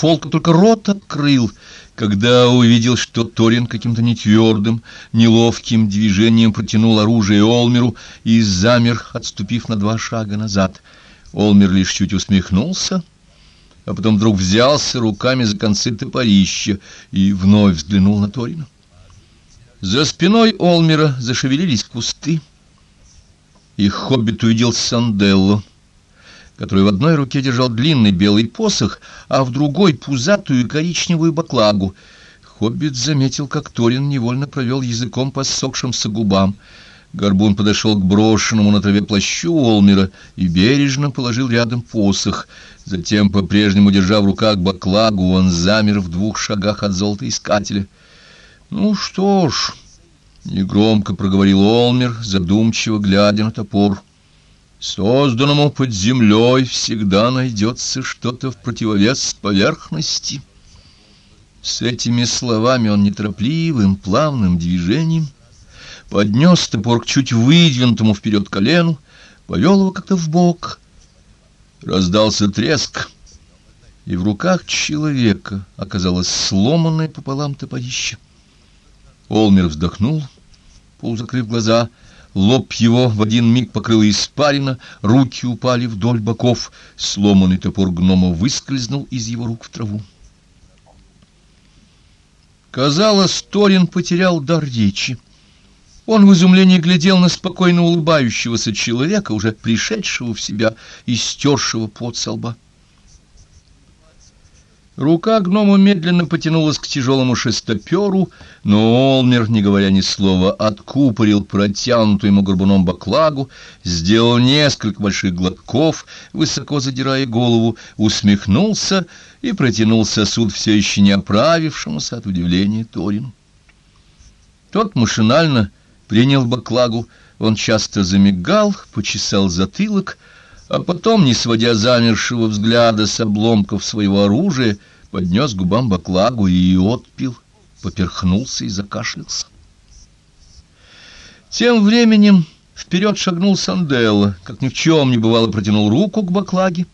Фолка только рот открыл, когда увидел, что Торин каким-то нетвердым, неловким движением протянул оружие Олмеру и замер, отступив на два шага назад. Олмер лишь чуть усмехнулся, а потом вдруг взялся руками за концы топорища и вновь взглянул на Торина. За спиной Олмера зашевелились кусты, и хоббит увидел Санделло, который в одной руке держал длинный белый посох, а в другой — пузатую коричневую баклагу. Хоббит заметил, как Торин невольно провел языком по ссохшимся губам. Горбун подошел к брошенному на траве плащу Олмера и бережно положил рядом посох. Затем, по-прежнему держа в руках баклагу, он замер в двух шагах от золотоискателя. «Ну что ж...» — негромко проговорил Олмер, задумчиво глядя на топор. Созданному под землей всегда найдется что-то в противовес поверхности. С этими словами он неторопливым, плавным движением поднес топор к чуть выдвинутому вперед колену, повел его как-то в бок. Раздался треск, и в руках человека оказалось сломанное пополам топорище. Олмер вздохнул, полузакрыв глаза — Лоб его в один миг покрыл испарина, руки упали вдоль боков, сломанный топор гнома выскользнул из его рук в траву. Казалось, Торин потерял дар речи. Он в изумлении глядел на спокойно улыбающегося человека, уже пришедшего в себя и стершего пот со лба. Рука гнома медленно потянулась к тяжелому шестоперу, но Олмер, не говоря ни слова, откупорил протянутую ему горбуном баклагу, сделал несколько больших глотков, высоко задирая голову, усмехнулся и протянул сосуд все еще не оправившемуся от удивления Торину. Тот машинально принял баклагу, он часто замигал, почесал затылок, а потом, не сводя замершего взгляда с обломков своего оружия, поднес губам баклагу и отпил, поперхнулся и закашлялся. Тем временем вперед шагнул Санделла, как ни в чем не бывало, протянул руку к баклаге,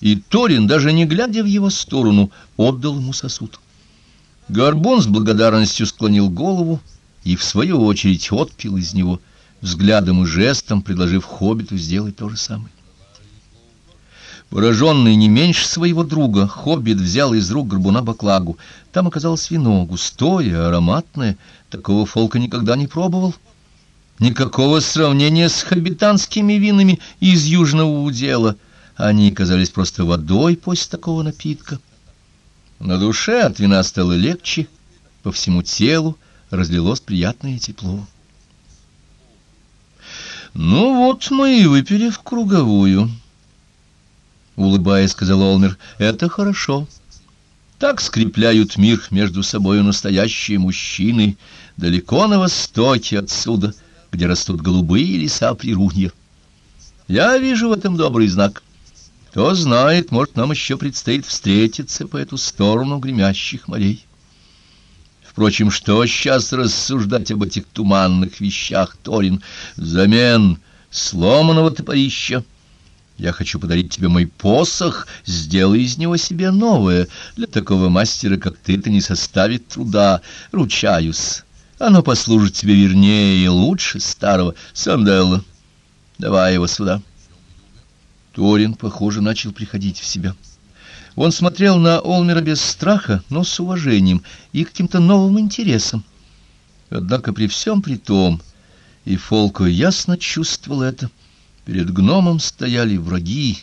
и Торин, даже не глядя в его сторону, отдал ему сосуд. Горбун с благодарностью склонил голову и, в свою очередь, отпил из него, взглядом и жестом предложив хоббиту сделать то же самое. Пораженный не меньше своего друга, хоббит взял из рук горбуна баклагу. Там оказалось вино, густое, ароматное. Такого фолка никогда не пробовал. Никакого сравнения с хоббитанскими винами из южного удела. Они казались просто водой после такого напитка. На душе от вина стало легче, по всему телу разлилось приятное тепло. «Ну вот мы и выпили в круговую». — улыбаясь, сказал Олмер, — это хорошо. Так скрепляют мир между собой настоящие мужчины, далеко на востоке отсюда, где растут голубые леса прирунья. Я вижу в этом добрый знак. Кто знает, может, нам еще предстоит встретиться по эту сторону гремящих морей. Впрочем, что сейчас рассуждать об этих туманных вещах, Торин, взамен сломанного топорища? Я хочу подарить тебе мой посох, сделай из него себе новое. Для такого мастера, как ты, это не составит труда, ручаюсь. Оно послужит тебе вернее и лучше старого Санделла. Давай его сюда. Торин, похоже, начал приходить в себя. Он смотрел на Олмера без страха, но с уважением и каким-то новым интересом. Однако при всем при том, и Фолко ясно чувствовал это, — Перед гномом стояли враги,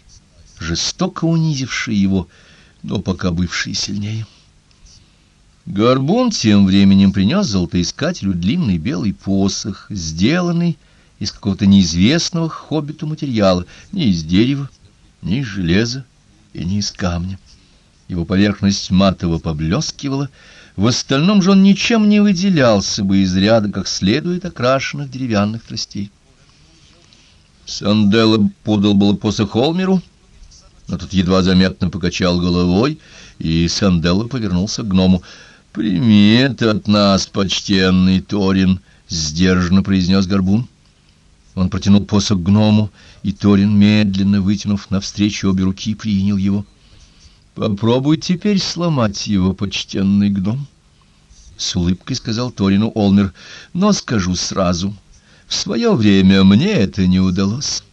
жестоко унизившие его, но пока бывшие сильнее. Горбун тем временем принес золотоискателю длинный белый посох, сделанный из какого-то неизвестного хоббиту материала, ни из дерева, ни из железа и ни из камня. Его поверхность матово поблескивала, в остальном же он ничем не выделялся бы из ряда как следует окрашенных деревянных тростей. Санделло подал было посох Холмеру, но тут едва заметно покачал головой, и Санделло повернулся к гному. «Прими это от нас, почтенный Торин», — сдержанно произнес Горбун. Он протянул посох гному, и Торин, медленно вытянув навстречу обе руки, принял его. Попробуй теперь сломать его, почтенный гном. С улыбкой сказал Торину Олмер, но скажу сразу, в свое время мне это не удалось.